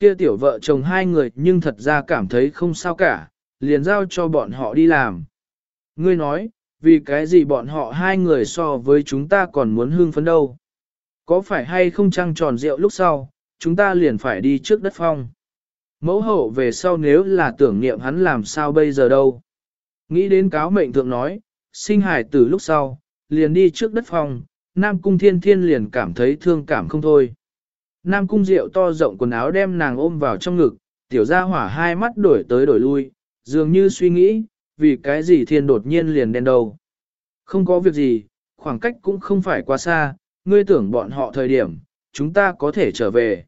Kia tiểu vợ chồng hai người nhưng thật ra cảm thấy không sao cả, liền giao cho bọn họ đi làm. Ngươi nói, vì cái gì bọn họ hai người so với chúng ta còn muốn hương phấn đâu. Có phải hay không trăng tròn rượu lúc sau, chúng ta liền phải đi trước đất phong. Mẫu hậu về sau nếu là tưởng niệm hắn làm sao bây giờ đâu. Nghĩ đến cáo mệnh thượng nói, sinh hải từ lúc sau, liền đi trước đất phong, Nam Cung Thiên Thiên liền cảm thấy thương cảm không thôi. Nam Cung Diệu to rộng quần áo đem nàng ôm vào trong ngực, tiểu gia hỏa hai mắt đổi tới đổi lui, dường như suy nghĩ, vì cái gì thiên đột nhiên liền đen đầu. Không có việc gì, khoảng cách cũng không phải quá xa, ngươi tưởng bọn họ thời điểm, chúng ta có thể trở về.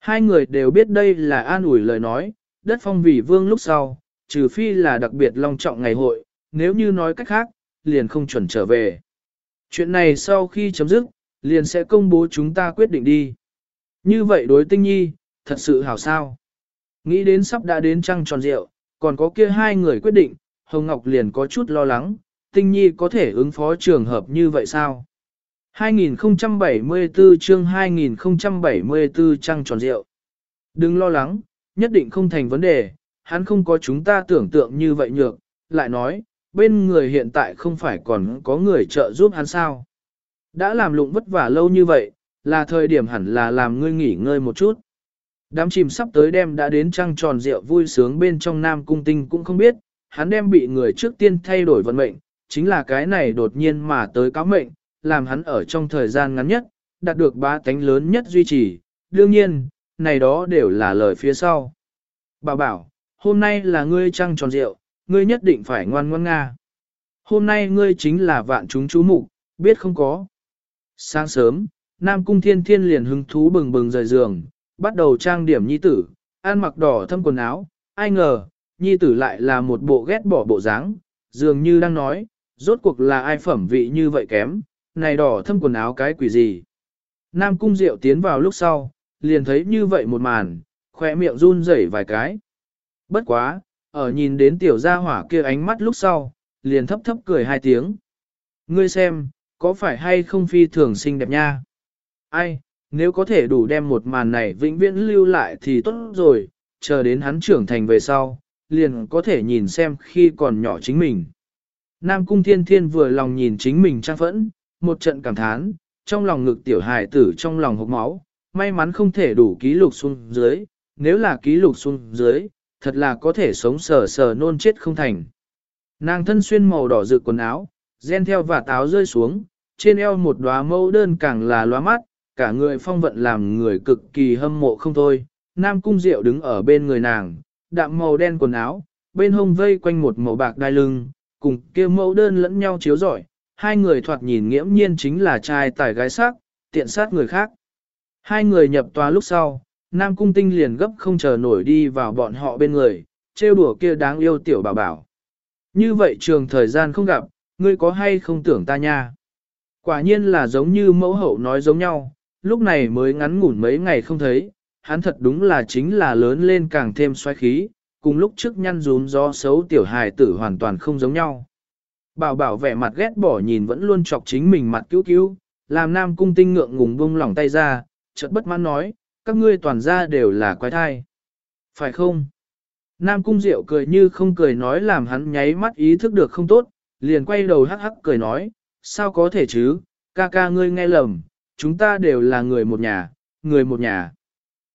Hai người đều biết đây là an ủi lời nói, đất phong vì vương lúc sau, trừ phi là đặc biệt long trọng ngày hội, nếu như nói cách khác, liền không chuẩn trở về. Chuyện này sau khi chấm dứt, liền sẽ công bố chúng ta quyết định đi. Như vậy đối tinh nhi, thật sự hảo sao. Nghĩ đến sắp đã đến trăng tròn rượu, còn có kia hai người quyết định, Hồng Ngọc liền có chút lo lắng, tinh nhi có thể ứng phó trường hợp như vậy sao? 2074 chương 2074 trăng tròn rượu. Đừng lo lắng, nhất định không thành vấn đề, hắn không có chúng ta tưởng tượng như vậy nhược, lại nói, bên người hiện tại không phải còn có người trợ giúp hắn sao. Đã làm lụng vất vả lâu như vậy, là thời điểm hẳn là làm ngươi nghỉ ngơi một chút. Đám chìm sắp tới đêm đã đến trăng tròn rượu vui sướng bên trong Nam Cung Tinh cũng không biết, hắn đem bị người trước tiên thay đổi vận mệnh, chính là cái này đột nhiên mà tới cáo mệnh, làm hắn ở trong thời gian ngắn nhất, đạt được ba tánh lớn nhất duy trì. Đương nhiên, này đó đều là lời phía sau. Bảo bảo, hôm nay là ngươi trăng tròn rượu, ngươi nhất định phải ngoan ngoan nga. Hôm nay ngươi chính là vạn chúng chú mục, biết không có. Sáng sớm, Nam Cung Thiên Thiên liền hứng thú bừng bừng rời giường, bắt đầu trang điểm nhi tử, ăn mặc đỏ thâm quần áo, ai ngờ, nhi tử lại là một bộ ghét bỏ bộ dáng, dường như đang nói, rốt cuộc là ai phẩm vị như vậy kém, này đỏ thâm quần áo cái quỷ gì. Nam Cung Diệu tiến vào lúc sau, liền thấy như vậy một màn, khỏe miệng run rẩy vài cái. Bất quá, ở nhìn đến tiểu gia hỏa kia ánh mắt lúc sau, liền thấp thấp cười hai tiếng. Ngươi xem, có phải hay không phi thường xinh đẹp nha? Ai, nếu có thể đủ đem một màn này vĩnh viễn lưu lại thì tốt rồi, chờ đến hắn trưởng thành về sau, liền có thể nhìn xem khi còn nhỏ chính mình. Nam Cung Thiên Thiên vừa lòng nhìn chính mình trang phẫn, một trận cảm thán, trong lòng ngực tiểu hài tử trong lòng hộp máu, may mắn không thể đủ ký lục xuống dưới, nếu là ký lục xuống dưới, thật là có thể sống sờ sờ nôn chết không thành. Nàng thân xuyên màu đỏ rực quần áo, gen theo và táo rơi xuống, trên eo một đóa mâu đơn càng là loa mắt, cả người phong vận làm người cực kỳ hâm mộ không thôi. Nam cung diệu đứng ở bên người nàng, đạm màu đen quần áo, bên hông vây quanh một màu bạc đai lưng, cùng kia mẫu đơn lẫn nhau chiếu rọi, hai người thoạt nhìn nghiễm nhiên chính là trai tài gái sắc, tiện sát người khác. Hai người nhập tòa lúc sau, Nam Cung Tinh liền gấp không chờ nổi đi vào bọn họ bên người, trêu đùa kia đáng yêu tiểu bảo bảo. Như vậy trường thời gian không gặp, ngươi có hay không tưởng ta nha? Quả nhiên là giống như mẫu hậu nói giống nhau, lúc này mới ngắn ngủn mấy ngày không thấy, hắn thật đúng là chính là lớn lên càng thêm xoáy khí, cùng lúc trước nhăn rún do xấu tiểu hài tử hoàn toàn không giống nhau. Bảo bảo vẻ mặt ghét bỏ nhìn vẫn luôn chọc chính mình mặt cứu cứu, làm nam cung tinh ngượng ngùng bông lỏng tay ra, chợt bất mãn nói, các ngươi toàn ra đều là quái thai. Phải không? Nam cung diệu cười như không cười nói làm hắn nháy mắt ý thức được không tốt, liền quay đầu hắc hắc cười nói, sao có thể chứ, ca ca ngươi nghe lầm, chúng ta đều là người một nhà, người một nhà.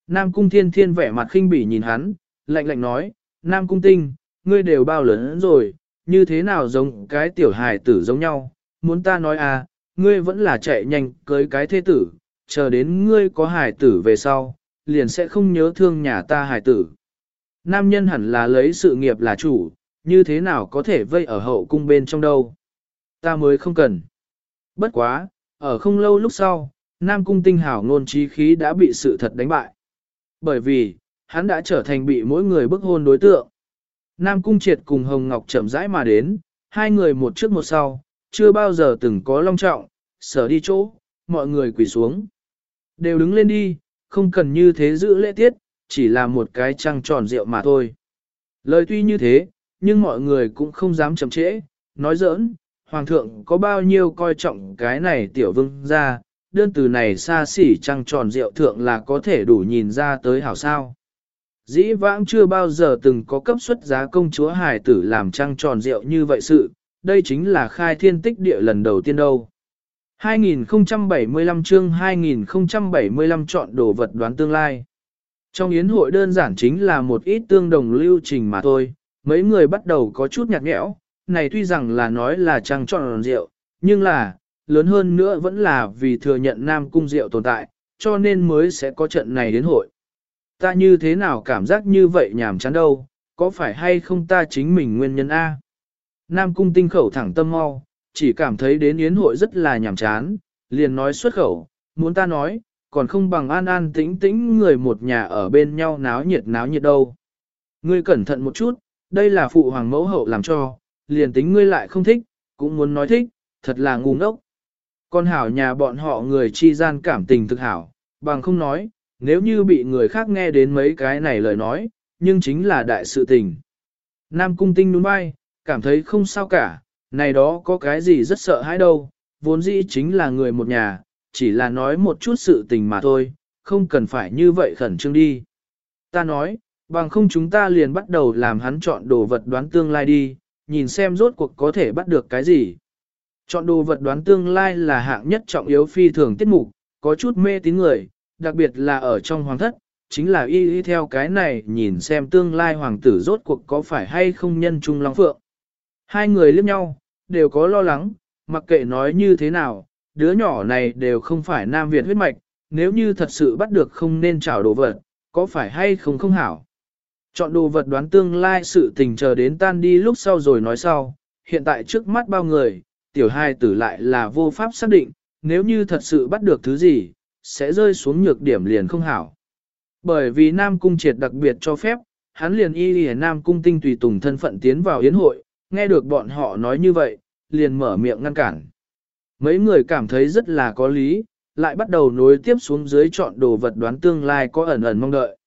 Nam cung thiên thiên vẻ mặt khinh bỉ nhìn hắn, lạnh lạnh nói, Nam cung tinh, ngươi đều bao lớn rồi, như thế nào giống cái tiểu hài tử giống nhau, muốn ta nói à, ngươi vẫn là chạy nhanh cưới cái thế tử, chờ đến ngươi có hài tử về sau, liền sẽ không nhớ thương nhà ta hài tử. Nam nhân hẳn là lấy sự nghiệp là chủ, như thế nào có thể vây ở hậu cung bên trong đâu. Ta mới không cần. Bất quá, ở không lâu lúc sau, Nam cung tinh hảo ngôn trí khí đã bị sự thật đánh bại. Bởi vì, hắn đã trở thành bị mỗi người bức hôn đối tượng. Nam Cung Triệt cùng Hồng Ngọc chậm rãi mà đến, hai người một trước một sau, chưa bao giờ từng có long trọng, sở đi chỗ, mọi người quỳ xuống. Đều đứng lên đi, không cần như thế giữ lễ tiết, chỉ là một cái trăng tròn rượu mà thôi. Lời tuy như thế, nhưng mọi người cũng không dám chậm trễ, nói giỡn, Hoàng thượng có bao nhiêu coi trọng cái này tiểu vương ra, đơn từ này xa xỉ trăng tròn rượu thượng là có thể đủ nhìn ra tới hảo sao. Dĩ vãng chưa bao giờ từng có cấp xuất giá công chúa hài tử làm trăng tròn rượu như vậy sự, đây chính là khai thiên tích địa lần đầu tiên đâu. 2075 chương 2075 chọn đồ vật đoán tương lai. Trong yến hội đơn giản chính là một ít tương đồng lưu trình mà thôi, mấy người bắt đầu có chút nhạt nhẽo, này tuy rằng là nói là trăng tròn rượu, nhưng là, lớn hơn nữa vẫn là vì thừa nhận Nam Cung rượu tồn tại, cho nên mới sẽ có trận này đến hội. Ta như thế nào cảm giác như vậy nhảm chán đâu, có phải hay không ta chính mình nguyên nhân A? Nam Cung tinh khẩu thẳng tâm mau, chỉ cảm thấy đến yến hội rất là nhảm chán, liền nói xuất khẩu, muốn ta nói, còn không bằng an an tĩnh tĩnh người một nhà ở bên nhau náo nhiệt náo nhiệt đâu. Ngươi cẩn thận một chút, đây là phụ hoàng mẫu hậu làm cho, liền tính ngươi lại không thích, cũng muốn nói thích, thật là ngu ngốc. Con hảo nhà bọn họ người chi gian cảm tình thực hảo, bằng không nói, nếu như bị người khác nghe đến mấy cái này lời nói, nhưng chính là đại sự tình. Nam cung tinh đúng bay, cảm thấy không sao cả, này đó có cái gì rất sợ hãi đâu, vốn dĩ chính là người một nhà, chỉ là nói một chút sự tình mà thôi, không cần phải như vậy khẩn trương đi. Ta nói, bằng không chúng ta liền bắt đầu làm hắn chọn đồ vật đoán tương lai đi, nhìn xem rốt cuộc có thể bắt được cái gì. Chọn đồ vật đoán tương lai là hạng nhất trọng yếu phi thường tiết mục, có chút mê tín người, đặc biệt là ở trong hoàng thất, chính là y y theo cái này nhìn xem tương lai hoàng tử rốt cuộc có phải hay không nhân trung long phượng. Hai người liếc nhau, đều có lo lắng, mặc kệ nói như thế nào, đứa nhỏ này đều không phải Nam Việt huyết mạch, nếu như thật sự bắt được không nên trảo đồ vật, có phải hay không không hảo. Chọn đồ vật đoán tương lai sự tình chờ đến tan đi lúc sau rồi nói sau, hiện tại trước mắt bao người, tiểu hai tử lại là vô pháp xác định, nếu như thật sự bắt được thứ gì, sẽ rơi xuống nhược điểm liền không hảo. Bởi vì Nam Cung triệt đặc biệt cho phép, hắn liền y lìa Nam Cung tinh tùy tùng thân phận tiến vào yến hội, nghe được bọn họ nói như vậy, liền mở miệng ngăn cản. Mấy người cảm thấy rất là có lý, lại bắt đầu nối tiếp xuống dưới chọn đồ vật đoán tương lai có ẩn ẩn mong đợi.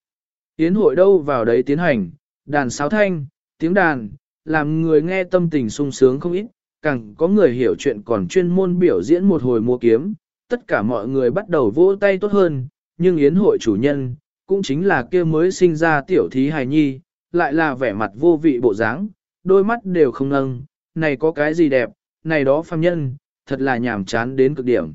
Yến hội đâu vào đấy tiến hành, đàn sáo thanh, tiếng đàn, làm người nghe tâm tình sung sướng không ít, càng có người hiểu chuyện còn chuyên môn biểu diễn một hồi mua kiếm, tất cả mọi người bắt đầu vỗ tay tốt hơn, nhưng yến hội chủ nhân, cũng chính là kia mới sinh ra tiểu thí hài nhi, lại là vẻ mặt vô vị bộ dáng, đôi mắt đều không nâng, này có cái gì đẹp, này đó phàm nhân, thật là nhàm chán đến cực điểm.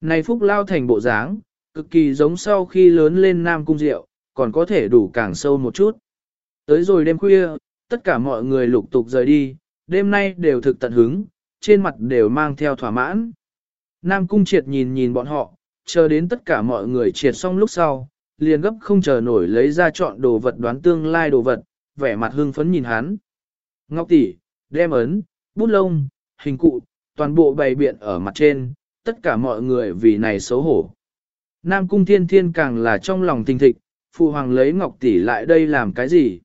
Này phúc lao thành bộ dáng, cực kỳ giống sau khi lớn lên nam cung diệu còn có thể đủ càng sâu một chút. Tới rồi đêm khuya, tất cả mọi người lục tục rời đi, đêm nay đều thực tận hứng, trên mặt đều mang theo thỏa mãn. Nam Cung Triệt nhìn nhìn bọn họ, chờ đến tất cả mọi người triệt xong lúc sau, liền gấp không chờ nổi lấy ra chọn đồ vật đoán tương lai đồ vật, vẻ mặt hưng phấn nhìn hắn. Ngọc tỷ, đem ấn, bút lông, hình cụ, toàn bộ bày biện ở mặt trên, tất cả mọi người vì này xấu hổ. Nam Cung Thiên Thiên càng là trong lòng tinh thịch, Phụ Hoàng lấy Ngọc tỷ lại đây làm cái gì?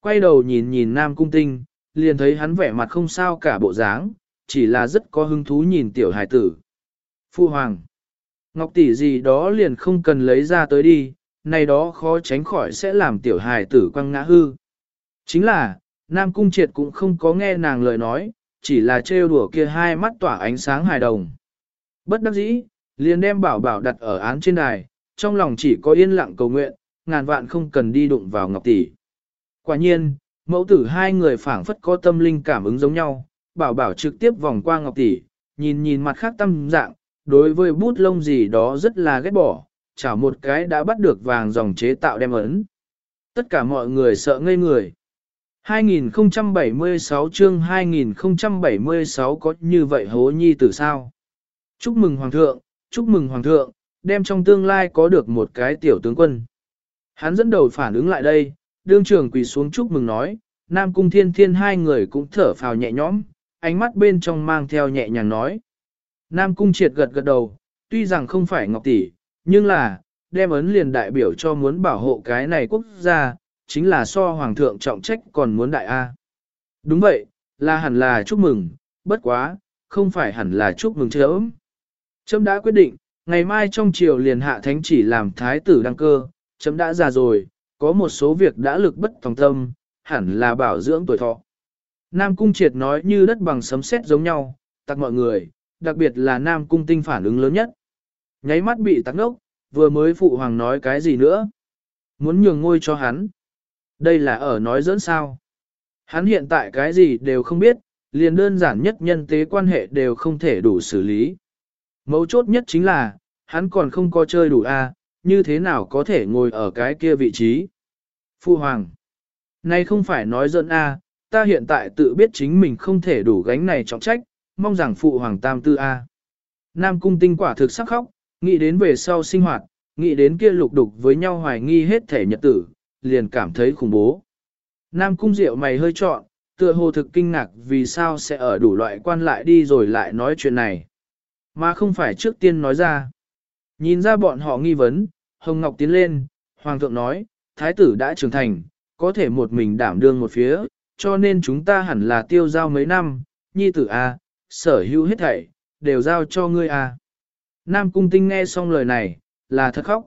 Quay đầu nhìn nhìn Nam Cung Tinh, liền thấy hắn vẻ mặt không sao cả bộ dáng, chỉ là rất có hứng thú nhìn tiểu hải tử. Phu hoàng, ngọc tỷ gì đó liền không cần lấy ra tới đi, này đó khó tránh khỏi sẽ làm tiểu hải tử quăng ngã hư. Chính là, Nam Cung Triệt cũng không có nghe nàng lời nói, chỉ là trêu đùa kia hai mắt tỏa ánh sáng hài đồng. Bất đắc dĩ, liền đem bảo bảo đặt ở án trên đài, trong lòng chỉ có yên lặng cầu nguyện, ngàn vạn không cần đi đụng vào ngọc tỷ. Quả nhiên, Mẫu tử hai người phảng phất có tâm linh cảm ứng giống nhau, bảo bảo trực tiếp vòng qua ngọc tỷ, nhìn nhìn mặt khác tâm dạng, đối với bút lông gì đó rất là ghét bỏ, chảo một cái đã bắt được vàng dòng chế tạo đem ấn. Tất cả mọi người sợ ngây người. 2076 chương 2076 có như vậy hố nhi tử sao? Chúc mừng Hoàng thượng, chúc mừng Hoàng thượng, đem trong tương lai có được một cái tiểu tướng quân. Hắn dẫn đầu phản ứng lại đây, đương trường quỳ xuống chúc mừng nói, Nam Cung Thiên Thiên hai người cũng thở phào nhẹ nhõm, ánh mắt bên trong mang theo nhẹ nhàng nói. Nam Cung triệt gật gật đầu, tuy rằng không phải ngọc tỷ, nhưng là, đem ấn liền đại biểu cho muốn bảo hộ cái này quốc gia, chính là so hoàng thượng trọng trách còn muốn đại A. Đúng vậy, là hẳn là chúc mừng, bất quá, không phải hẳn là chúc mừng chớm. Chấm đã quyết định, ngày mai trong chiều liền hạ thánh chỉ làm thái tử đăng cơ, chấm đã già rồi, có một số việc đã lực bất tòng tâm, hẳn là bảo dưỡng tuổi thọ. Nam Cung Triệt nói như đất bằng sấm sét giống nhau, tặc mọi người, đặc biệt là Nam Cung Tinh phản ứng lớn nhất. nháy mắt bị tắc ngốc, vừa mới phụ hoàng nói cái gì nữa. Muốn nhường ngôi cho hắn. Đây là ở nói dẫn sao. Hắn hiện tại cái gì đều không biết, liền đơn giản nhất nhân tế quan hệ đều không thể đủ xử lý. Mấu chốt nhất chính là, hắn còn không có chơi đủ a, như thế nào có thể ngồi ở cái kia vị trí. Phu Hoàng, Nay không phải nói dẫn a, ta hiện tại tự biết chính mình không thể đủ gánh này trọng trách, mong rằng Phụ Hoàng tam tư a. Nam cung tinh quả thực sắc khóc, nghĩ đến về sau sinh hoạt, nghĩ đến kia lục đục với nhau hoài nghi hết thể nhật tử, liền cảm thấy khủng bố. Nam cung diệu mày hơi trọn, tựa hồ thực kinh ngạc vì sao sẽ ở đủ loại quan lại đi rồi lại nói chuyện này. Mà không phải trước tiên nói ra. Nhìn ra bọn họ nghi vấn, Hồng Ngọc tiến lên, Hoàng thượng nói, Thái tử đã trưởng thành, có thể một mình đảm đương một phía, cho nên chúng ta hẳn là tiêu giao mấy năm, nhi tử A, sở hữu hết thảy, đều giao cho ngươi A. Nam Cung Tinh nghe xong lời này, là thật khóc.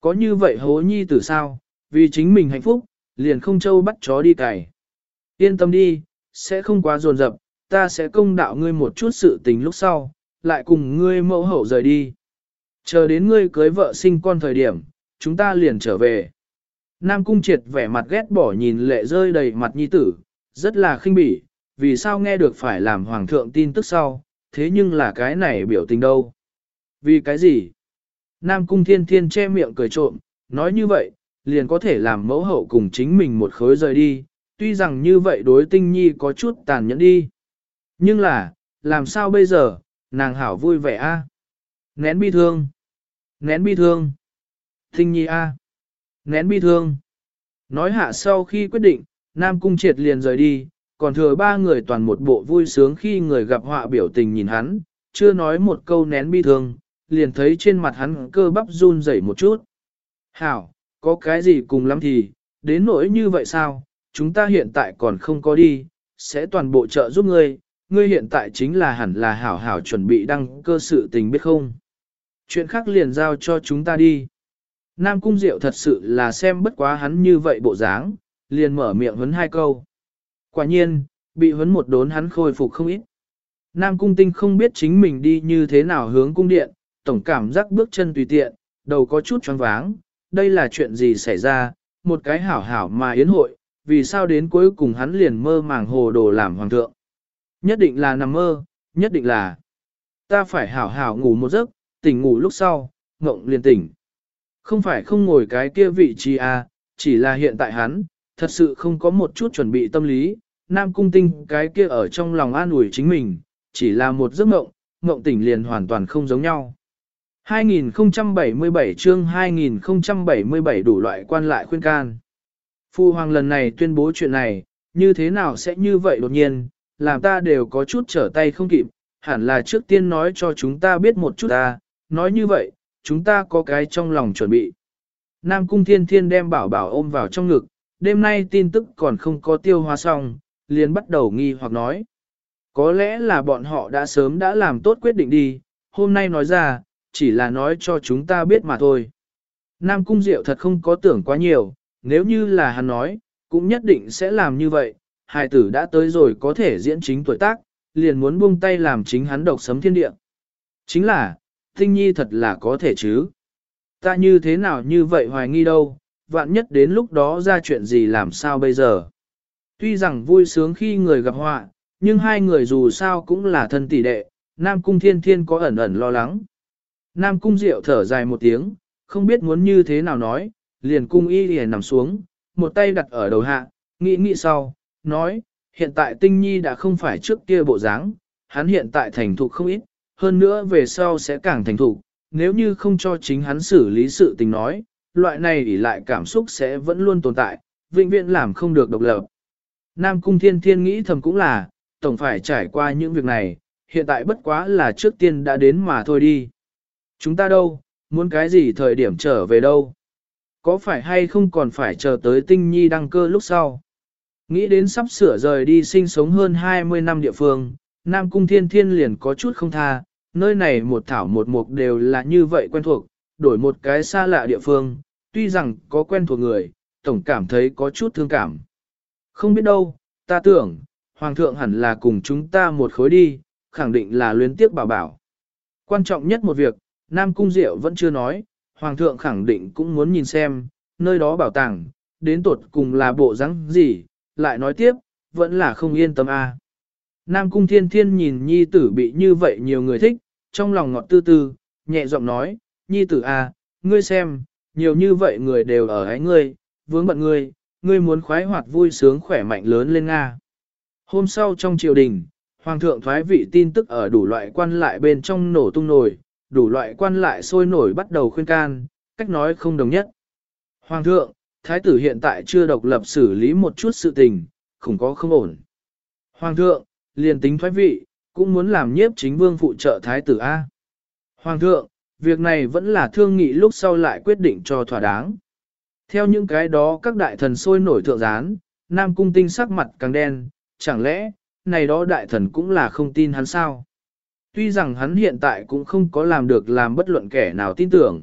Có như vậy hố nhi tử sao, vì chính mình hạnh phúc, liền không châu bắt chó đi cày. Yên tâm đi, sẽ không quá dồn dập, ta sẽ công đạo ngươi một chút sự tình lúc sau, lại cùng ngươi mẫu hậu rời đi. Chờ đến ngươi cưới vợ sinh con thời điểm, chúng ta liền trở về. Nam Cung Triệt vẻ mặt ghét bỏ nhìn lệ rơi đầy mặt nhi tử, rất là khinh bỉ, vì sao nghe được phải làm hoàng thượng tin tức sau, thế nhưng là cái này biểu tình đâu. Vì cái gì? Nam Cung Thiên Thiên che miệng cười trộm, nói như vậy, liền có thể làm mẫu hậu cùng chính mình một khối rời đi, tuy rằng như vậy đối tinh nhi có chút tàn nhẫn đi. Nhưng là, làm sao bây giờ, nàng hảo vui vẻ a Nén bi thương. Nén bi thương. thinh nhi a Nén bi thương. Nói hạ sau khi quyết định, Nam Cung triệt liền rời đi, còn thừa ba người toàn một bộ vui sướng khi người gặp họa biểu tình nhìn hắn, chưa nói một câu nén bi thương, liền thấy trên mặt hắn cơ bắp run rẩy một chút. Hảo, có cái gì cùng lắm thì, đến nỗi như vậy sao, chúng ta hiện tại còn không có đi, sẽ toàn bộ trợ giúp ngươi, ngươi hiện tại chính là hẳn là hảo hảo chuẩn bị đăng cơ sự tình biết không. Chuyện khác liền giao cho chúng ta đi. Nam Cung Diệu thật sự là xem bất quá hắn như vậy bộ dáng, liền mở miệng huấn hai câu. Quả nhiên, bị huấn một đốn hắn khôi phục không ít. Nam Cung Tinh không biết chính mình đi như thế nào hướng cung điện, tổng cảm giác bước chân tùy tiện, đầu có chút choáng váng, đây là chuyện gì xảy ra, một cái hảo hảo mà yến hội, vì sao đến cuối cùng hắn liền mơ màng hồ đồ làm hoàng thượng. Nhất định là nằm mơ, nhất định là ta phải hảo hảo ngủ một giấc, tỉnh ngủ lúc sau, ngộng liền tỉnh. Không phải không ngồi cái kia vị trí à, chỉ là hiện tại hắn, thật sự không có một chút chuẩn bị tâm lý, nam cung tinh cái kia ở trong lòng an ủi chính mình, chỉ là một giấc mộng, mộng tỉnh liền hoàn toàn không giống nhau. 2077 chương 2077 đủ loại quan lại khuyên can. Phu hoàng lần này tuyên bố chuyện này, như thế nào sẽ như vậy đột nhiên, làm ta đều có chút trở tay không kịp, hẳn là trước tiên nói cho chúng ta biết một chút ta, nói như vậy, chúng ta có cái trong lòng chuẩn bị. Nam Cung Thiên Thiên đem bảo bảo ôm vào trong ngực, đêm nay tin tức còn không có tiêu hóa xong, liền bắt đầu nghi hoặc nói. Có lẽ là bọn họ đã sớm đã làm tốt quyết định đi, hôm nay nói ra, chỉ là nói cho chúng ta biết mà thôi. Nam Cung Diệu thật không có tưởng quá nhiều, nếu như là hắn nói, cũng nhất định sẽ làm như vậy, hài tử đã tới rồi có thể diễn chính tuổi tác, liền muốn buông tay làm chính hắn độc sấm thiên địa. Chính là, tinh nhi thật là có thể chứ. Ta như thế nào như vậy hoài nghi đâu, vạn nhất đến lúc đó ra chuyện gì làm sao bây giờ. Tuy rằng vui sướng khi người gặp họa, nhưng hai người dù sao cũng là thân tỷ đệ, Nam Cung Thiên Thiên có ẩn ẩn lo lắng. Nam Cung Diệu thở dài một tiếng, không biết muốn như thế nào nói, liền cung y liền nằm xuống, một tay đặt ở đầu hạ, nghĩ nghĩ sau, nói, hiện tại tinh nhi đã không phải trước kia bộ dáng, hắn hiện tại thành thục không ít, hơn nữa về sau sẽ càng thành thục, nếu như không cho chính hắn xử lý sự tình nói, loại này ỉ lại cảm xúc sẽ vẫn luôn tồn tại, vĩnh viễn làm không được độc lập. Nam Cung Thiên Thiên nghĩ thầm cũng là, tổng phải trải qua những việc này, hiện tại bất quá là trước tiên đã đến mà thôi đi. Chúng ta đâu, muốn cái gì thời điểm trở về đâu? Có phải hay không còn phải chờ tới tinh nhi đăng cơ lúc sau? Nghĩ đến sắp sửa rời đi sinh sống hơn 20 năm địa phương, Nam Cung Thiên Thiên liền có chút không tha, nơi này một thảo một mục đều là như vậy quen thuộc, đổi một cái xa lạ địa phương, tuy rằng có quen thuộc người, tổng cảm thấy có chút thương cảm. Không biết đâu, ta tưởng, Hoàng thượng hẳn là cùng chúng ta một khối đi, khẳng định là luyến tiếc bảo bảo. Quan trọng nhất một việc, Nam Cung Diệu vẫn chưa nói, Hoàng thượng khẳng định cũng muốn nhìn xem, nơi đó bảo tàng, đến tột cùng là bộ rắn gì, lại nói tiếp, vẫn là không yên tâm a. Nam Cung Thiên Thiên nhìn Nhi tử bị như vậy nhiều người thích, trong lòng ngọt tư tư, nhẹ giọng nói, Nhi tử a, ngươi xem, nhiều như vậy người đều ở ấy ngươi, vướng bận ngươi, ngươi muốn khoái hoạt vui sướng khỏe mạnh lớn lên Nga. Hôm sau trong triều đình, Hoàng thượng thoái vị tin tức ở đủ loại quan lại bên trong nổ tung nổi, đủ loại quan lại sôi nổi bắt đầu khuyên can, cách nói không đồng nhất. Hoàng thượng, thái tử hiện tại chưa độc lập xử lý một chút sự tình, không có không ổn. Hoàng thượng, liền tính thoái vị, cũng muốn làm nhiếp chính vương phụ trợ thái tử A. Hoàng thượng, việc này vẫn là thương nghị lúc sau lại quyết định cho thỏa đáng. Theo những cái đó các đại thần sôi nổi thượng gián, Nam Cung Tinh sắc mặt càng đen, chẳng lẽ, này đó đại thần cũng là không tin hắn sao? Tuy rằng hắn hiện tại cũng không có làm được làm bất luận kẻ nào tin tưởng.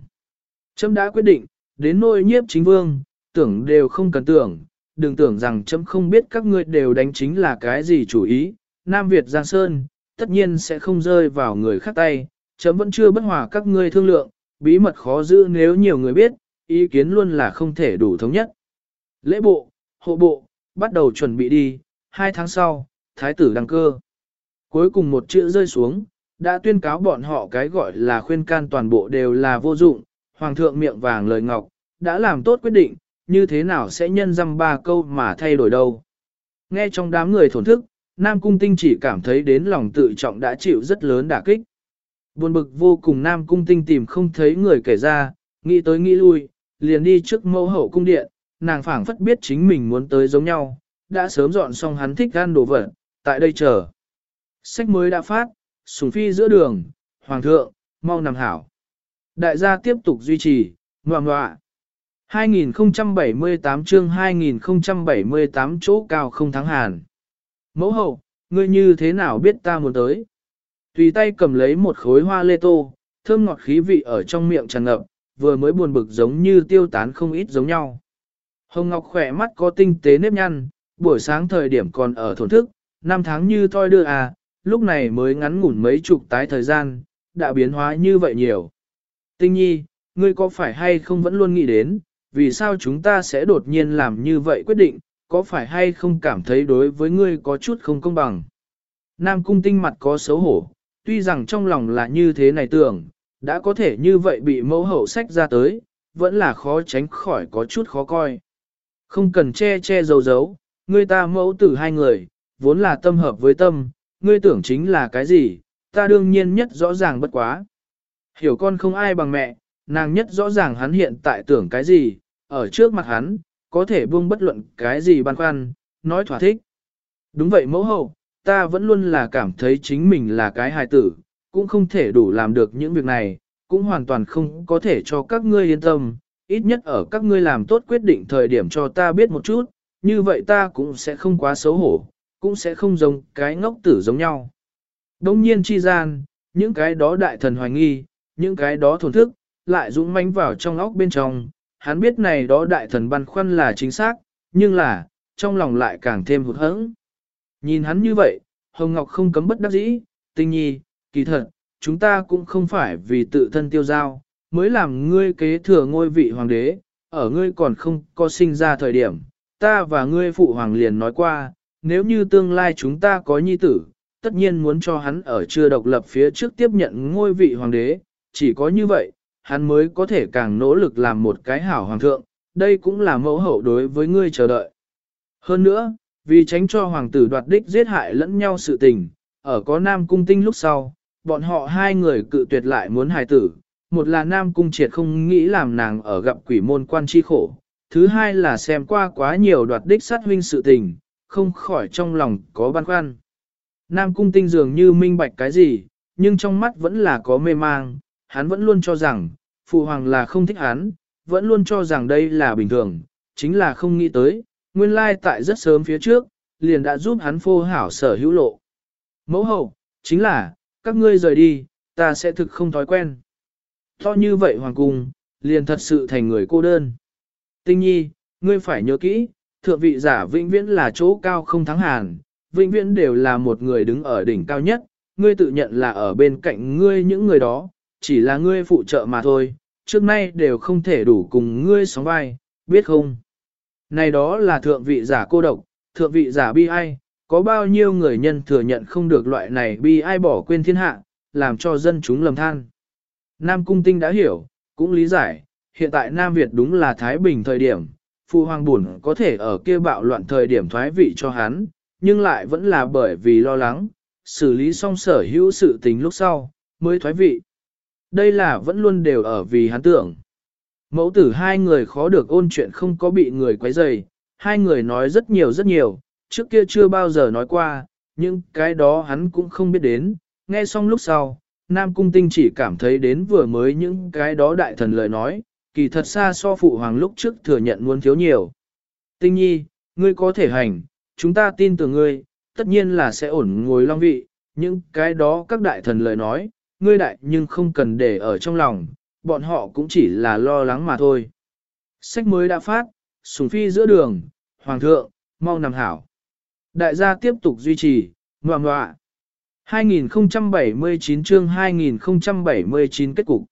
Trâm đã quyết định, đến nôi nhiếp chính vương, tưởng đều không cần tưởng, đừng tưởng rằng chấm không biết các ngươi đều đánh chính là cái gì chủ ý, Nam Việt Giang Sơn, tất nhiên sẽ không rơi vào người khác tay, chấm vẫn chưa bất hòa các ngươi thương lượng, bí mật khó giữ nếu nhiều người biết, ý kiến luôn là không thể đủ thống nhất. Lễ bộ, hộ bộ, bắt đầu chuẩn bị đi, hai tháng sau, thái tử đăng cơ. Cuối cùng một chữ rơi xuống, đã tuyên cáo bọn họ cái gọi là khuyên can toàn bộ đều là vô dụng, hoàng thượng miệng vàng lời ngọc, đã làm tốt quyết định, như thế nào sẽ nhân dăm ba câu mà thay đổi đâu. Nghe trong đám người thổn thức, Nam Cung Tinh chỉ cảm thấy đến lòng tự trọng đã chịu rất lớn đả kích. Buồn bực vô cùng Nam Cung Tinh tìm không thấy người kể ra, nghĩ tới nghĩ lui, liền đi trước mẫu hậu cung điện, nàng phảng phất biết chính mình muốn tới giống nhau, đã sớm dọn xong hắn thích gan đồ vật, tại đây chờ. Sách mới đã phát, sùng phi giữa đường, hoàng thượng, mau nằm hảo. Đại gia tiếp tục duy trì, ngoạ ngoạ. 2078 chương 2078 chỗ cao không thắng hàn. Mẫu hậu, ngươi như thế nào biết ta muốn tới? Tùy tay cầm lấy một khối hoa lê tô, thơm ngọt khí vị ở trong miệng tràn ngập, vừa mới buồn bực giống như tiêu tán không ít giống nhau. Hồng Ngọc khỏe mắt có tinh tế nếp nhăn, buổi sáng thời điểm còn ở thổn thức, năm tháng như thoi đưa à, lúc này mới ngắn ngủn mấy chục tái thời gian, đã biến hóa như vậy nhiều. Tinh nhi, ngươi có phải hay không vẫn luôn nghĩ đến, vì sao chúng ta sẽ đột nhiên làm như vậy quyết định, có phải hay không cảm thấy đối với ngươi có chút không công bằng. Nam cung tinh mặt có xấu hổ, tuy rằng trong lòng là như thế này tưởng, đã có thể như vậy bị mẫu hậu sách ra tới, vẫn là khó tránh khỏi có chút khó coi. Không cần che che giấu giấu, ngươi ta mẫu tử hai người, vốn là tâm hợp với tâm, ngươi tưởng chính là cái gì, ta đương nhiên nhất rõ ràng bất quá. Hiểu con không ai bằng mẹ, nàng nhất rõ ràng hắn hiện tại tưởng cái gì, ở trước mặt hắn, có thể buông bất luận cái gì băn khoăn, nói thỏa thích. Đúng vậy mẫu hậu, ta vẫn luôn là cảm thấy chính mình là cái hài tử, cũng không thể đủ làm được những việc này, cũng hoàn toàn không có thể cho các ngươi yên tâm, ít nhất ở các ngươi làm tốt quyết định thời điểm cho ta biết một chút, như vậy ta cũng sẽ không quá xấu hổ, cũng sẽ không giống cái ngốc tử giống nhau. Đông nhiên chi gian, những cái đó đại thần hoài nghi, những cái đó thổn thức, lại dũng mãnh vào trong óc bên trong, hắn biết này đó đại thần băn khoăn là chính xác, nhưng là, trong lòng lại càng thêm hụt hẫng. Nhìn hắn như vậy, Hồng Ngọc không cấm bất đắc dĩ, tinh nhi, kỳ thật, chúng ta cũng không phải vì tự thân tiêu giao, mới làm ngươi kế thừa ngôi vị hoàng đế, ở ngươi còn không có sinh ra thời điểm, ta và ngươi phụ hoàng liền nói qua, nếu như tương lai chúng ta có nhi tử, tất nhiên muốn cho hắn ở chưa độc lập phía trước tiếp nhận ngôi vị hoàng đế, chỉ có như vậy, hắn mới có thể càng nỗ lực làm một cái hảo hoàng thượng, đây cũng là mẫu hậu đối với ngươi chờ đợi. Hơn nữa, vì tránh cho hoàng tử đoạt đích giết hại lẫn nhau sự tình, ở có nam cung tinh lúc sau, bọn họ hai người cự tuyệt lại muốn hài tử, một là nam cung triệt không nghĩ làm nàng ở gặp quỷ môn quan chi khổ, thứ hai là xem qua quá nhiều đoạt đích sát huynh sự tình, không khỏi trong lòng có băn khoăn. Nam cung tinh dường như minh bạch cái gì, nhưng trong mắt vẫn là có mê mang, hắn vẫn luôn cho rằng, phụ hoàng là không thích hắn, vẫn luôn cho rằng đây là bình thường, chính là không nghĩ tới, nguyên lai tại rất sớm phía trước, liền đã giúp hắn phô hảo sở hữu lộ. Mẫu hậu, chính là, các ngươi rời đi, ta sẽ thực không thói quen. To như vậy hoàng cung, liền thật sự thành người cô đơn. Tinh nhi, ngươi phải nhớ kỹ, thượng vị giả vĩnh viễn là chỗ cao không thắng hàn, vĩnh viễn đều là một người đứng ở đỉnh cao nhất, ngươi tự nhận là ở bên cạnh ngươi những người đó, chỉ là ngươi phụ trợ mà thôi, trước nay đều không thể đủ cùng ngươi sóng vai, biết không? Này đó là thượng vị giả cô độc, thượng vị giả bi ai, có bao nhiêu người nhân thừa nhận không được loại này bi ai bỏ quên thiên hạ, làm cho dân chúng lầm than. Nam Cung Tinh đã hiểu, cũng lý giải, hiện tại Nam Việt đúng là Thái Bình thời điểm, Phu Hoàng Bùn có thể ở kia bạo loạn thời điểm thoái vị cho hắn, nhưng lại vẫn là bởi vì lo lắng, xử lý xong sở hữu sự tình lúc sau, mới thoái vị. Đây là vẫn luôn đều ở vì hắn tưởng. Mẫu tử hai người khó được ôn chuyện không có bị người quấy rầy, hai người nói rất nhiều rất nhiều, trước kia chưa bao giờ nói qua, nhưng cái đó hắn cũng không biết đến, nghe xong lúc sau, Nam Cung Tinh chỉ cảm thấy đến vừa mới những cái đó đại thần lời nói, kỳ thật xa so phụ hoàng lúc trước thừa nhận muốn thiếu nhiều. Tinh nhi, ngươi có thể hành, chúng ta tin tưởng ngươi, tất nhiên là sẽ ổn ngồi long vị, nhưng cái đó các đại thần lời nói, ngươi đại nhưng không cần để ở trong lòng, bọn họ cũng chỉ là lo lắng mà thôi. Sách mới đã phát, sùng phi giữa đường, hoàng thượng, mau nằm hảo. Đại gia tiếp tục duy trì, ngoạ ngoạ. 2079 chương 2079 kết cục.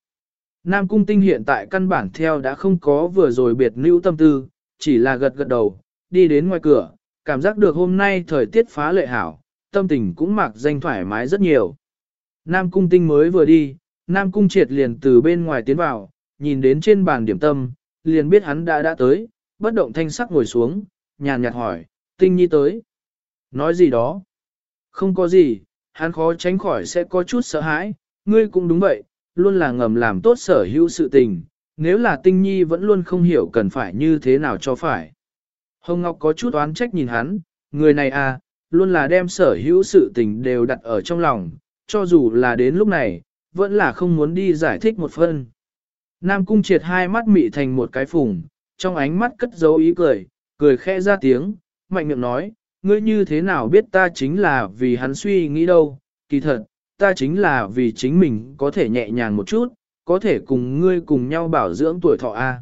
Nam Cung Tinh hiện tại căn bản theo đã không có vừa rồi biệt lưu tâm tư, chỉ là gật gật đầu, đi đến ngoài cửa, cảm giác được hôm nay thời tiết phá lệ hảo, tâm tình cũng mặc danh thoải mái rất nhiều. Nam Cung Tinh mới vừa đi, Nam Cung Triệt liền từ bên ngoài tiến vào, nhìn đến trên bàn điểm tâm, liền biết hắn đã đã tới, bất động thanh sắc ngồi xuống, nhàn nhạt hỏi, Tinh Nhi tới. Nói gì đó? Không có gì, hắn khó tránh khỏi sẽ có chút sợ hãi, ngươi cũng đúng vậy, luôn là ngầm làm tốt sở hữu sự tình, nếu là Tinh Nhi vẫn luôn không hiểu cần phải như thế nào cho phải. Hồng Ngọc có chút oán trách nhìn hắn, người này à, luôn là đem sở hữu sự tình đều đặt ở trong lòng, cho dù là đến lúc này, vẫn là không muốn đi giải thích một phân. Nam Cung triệt hai mắt mị thành một cái phùng, trong ánh mắt cất dấu ý cười, cười khẽ ra tiếng, mạnh miệng nói, ngươi như thế nào biết ta chính là vì hắn suy nghĩ đâu, kỳ thật, ta chính là vì chính mình có thể nhẹ nhàng một chút, có thể cùng ngươi cùng nhau bảo dưỡng tuổi thọ A.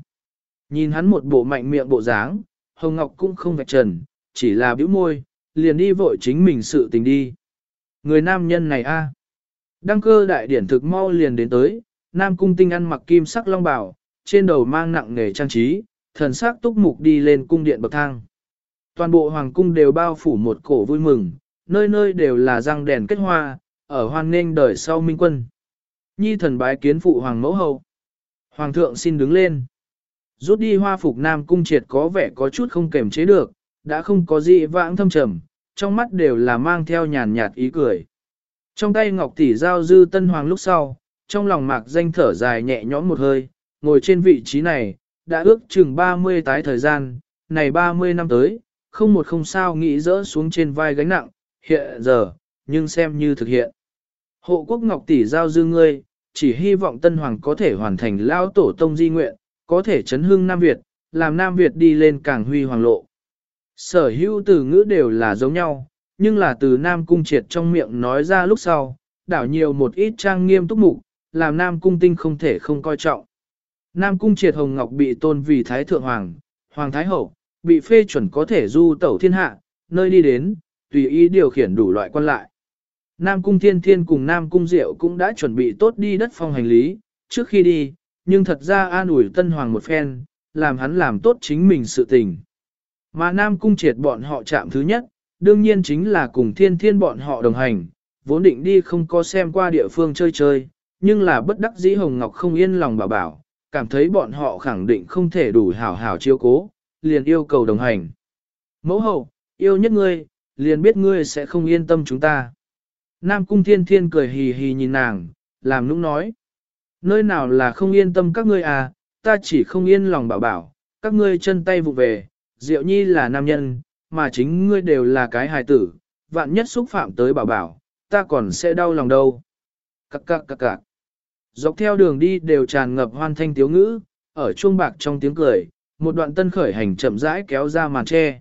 Nhìn hắn một bộ mạnh miệng bộ dáng, Hồng Ngọc cũng không vạch trần, chỉ là bĩu môi, liền đi vội chính mình sự tình đi. Người nam nhân này A. Đăng cơ đại điển thực mau liền đến tới, Nam Cung Tinh ăn mặc kim sắc long bào, trên đầu mang nặng nghề trang trí, thần sắc túc mục đi lên cung điện bậc thang. Toàn bộ hoàng cung đều bao phủ một cổ vui mừng, nơi nơi đều là răng đèn kết hoa, ở hoan nghênh đời sau minh quân. Nhi thần bái kiến phụ hoàng mẫu hậu. Hoàng thượng xin đứng lên. Rút đi hoa phục nam cung triệt có vẻ có chút không kềm chế được, đã không có gì vãng thâm trầm, trong mắt đều là mang theo nhàn nhạt ý cười. Trong tay ngọc tỷ giao dư tân hoàng lúc sau, trong lòng mạc danh thở dài nhẹ nhõm một hơi, ngồi trên vị trí này, đã ước chừng 30 tái thời gian, này 30 năm tới, không một không sao nghĩ dỡ xuống trên vai gánh nặng, hiện giờ, nhưng xem như thực hiện. Hộ quốc ngọc tỷ giao dư ngươi, chỉ hy vọng Tân Hoàng có thể hoàn thành lao tổ tông di nguyện, có thể chấn hưng Nam Việt, làm Nam Việt đi lên càng huy hoàng lộ. Sở hữu từ ngữ đều là giống nhau, nhưng là từ Nam Cung triệt trong miệng nói ra lúc sau, đảo nhiều một ít trang nghiêm túc mục, làm Nam Cung tinh không thể không coi trọng. Nam Cung triệt Hồng Ngọc bị tôn vì Thái Thượng Hoàng, Hoàng Thái Hậu, bị phê chuẩn có thể du tẩu thiên hạ, nơi đi đến, tùy ý điều khiển đủ loại quan lại. Nam Cung Thiên Thiên cùng Nam Cung Diệu cũng đã chuẩn bị tốt đi đất phong hành lý, trước khi đi, nhưng thật ra an ủi Tân Hoàng một phen, làm hắn làm tốt chính mình sự tình. Mà Nam Cung triệt bọn họ chạm thứ nhất, đương nhiên chính là cùng Thiên Thiên bọn họ đồng hành, vốn định đi không có xem qua địa phương chơi chơi, nhưng là bất đắc dĩ Hồng Ngọc không yên lòng bảo bảo, cảm thấy bọn họ khẳng định không thể đủ hảo hảo chiếu cố, liền yêu cầu đồng hành. Mẫu hậu, yêu nhất ngươi, liền biết ngươi sẽ không yên tâm chúng ta. Nam cung thiên thiên cười hì hì nhìn nàng, làm nũng nói. Nơi nào là không yên tâm các ngươi à, ta chỉ không yên lòng bảo bảo, các ngươi chân tay vụ về, diệu nhi là nam nhân, mà chính ngươi đều là cái hài tử, vạn nhất xúc phạm tới bảo bảo, ta còn sẽ đau lòng đâu. Cắc cắc cắc cắc. Dọc theo đường đi đều tràn ngập hoan thanh tiếu ngữ, ở chuông bạc trong tiếng cười, một đoạn tân khởi hành chậm rãi kéo ra màn tre.